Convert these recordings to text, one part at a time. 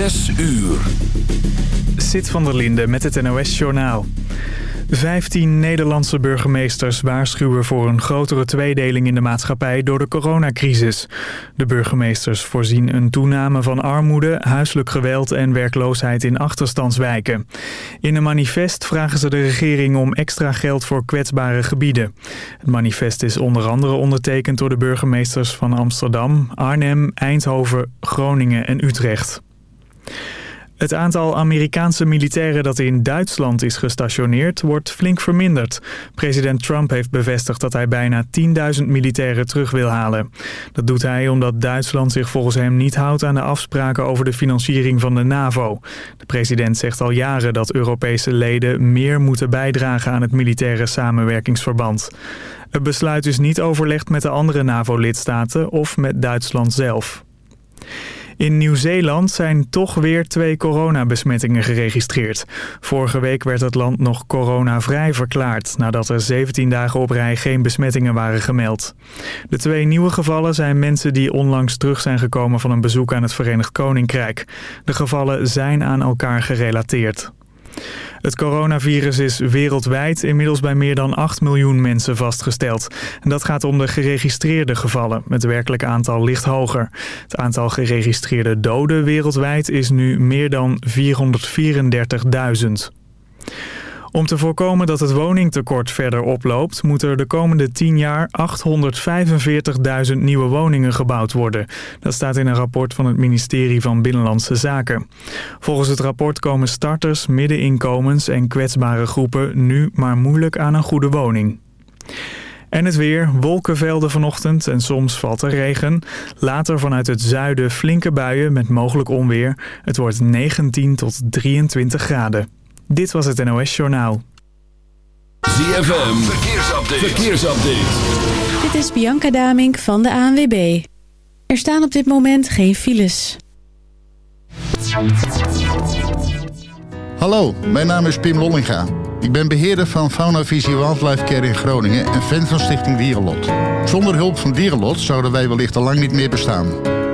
Zes uur. Sit van der Linde met het NOS-journaal. Vijftien Nederlandse burgemeesters waarschuwen voor een grotere tweedeling in de maatschappij door de coronacrisis. De burgemeesters voorzien een toename van armoede, huiselijk geweld en werkloosheid in achterstandswijken. In een manifest vragen ze de regering om extra geld voor kwetsbare gebieden. Het manifest is onder andere ondertekend door de burgemeesters van Amsterdam, Arnhem, Eindhoven, Groningen en Utrecht. Het aantal Amerikaanse militairen dat in Duitsland is gestationeerd wordt flink verminderd. President Trump heeft bevestigd dat hij bijna 10.000 militairen terug wil halen. Dat doet hij omdat Duitsland zich volgens hem niet houdt aan de afspraken over de financiering van de NAVO. De president zegt al jaren dat Europese leden meer moeten bijdragen aan het militaire samenwerkingsverband. Het besluit is niet overlegd met de andere NAVO-lidstaten of met Duitsland zelf. In Nieuw-Zeeland zijn toch weer twee coronabesmettingen geregistreerd. Vorige week werd het land nog coronavrij verklaard... nadat er 17 dagen op rij geen besmettingen waren gemeld. De twee nieuwe gevallen zijn mensen die onlangs terug zijn gekomen... van een bezoek aan het Verenigd Koninkrijk. De gevallen zijn aan elkaar gerelateerd. Het coronavirus is wereldwijd inmiddels bij meer dan 8 miljoen mensen vastgesteld. Dat gaat om de geregistreerde gevallen. Het werkelijke aantal ligt hoger. Het aantal geregistreerde doden wereldwijd is nu meer dan 434.000. Om te voorkomen dat het woningtekort verder oploopt... moet er de komende 10 jaar 845.000 nieuwe woningen gebouwd worden. Dat staat in een rapport van het ministerie van Binnenlandse Zaken. Volgens het rapport komen starters, middeninkomens en kwetsbare groepen... nu maar moeilijk aan een goede woning. En het weer, wolkenvelden vanochtend en soms valt er regen. Later vanuit het zuiden flinke buien met mogelijk onweer. Het wordt 19 tot 23 graden. Dit was het NOS Journaal. ZFM, verkeersupdate. verkeersupdate. Dit is Bianca Damink van de ANWB. Er staan op dit moment geen files. Hallo, mijn naam is Pim Lollinga. Ik ben beheerder van Fauna Visie Wildlife Care in Groningen en fan van Stichting Dierenlot. Zonder hulp van Dierenlot zouden wij wellicht al lang niet meer bestaan.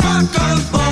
rock and roll.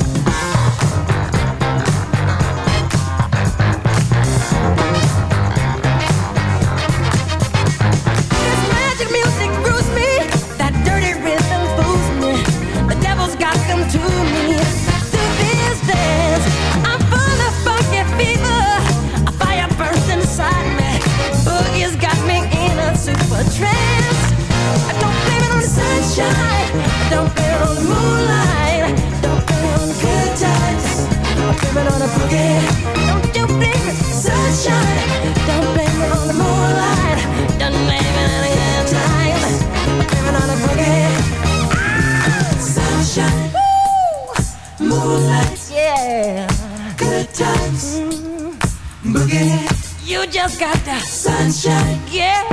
just got the sunshine. Yeah.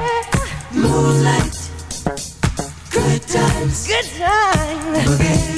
Moonlight. Good times. Good times. Okay.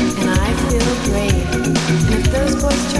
and I feel great. And if those boys try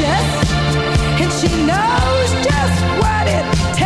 ferocious and she knows just what it takes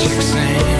magic sand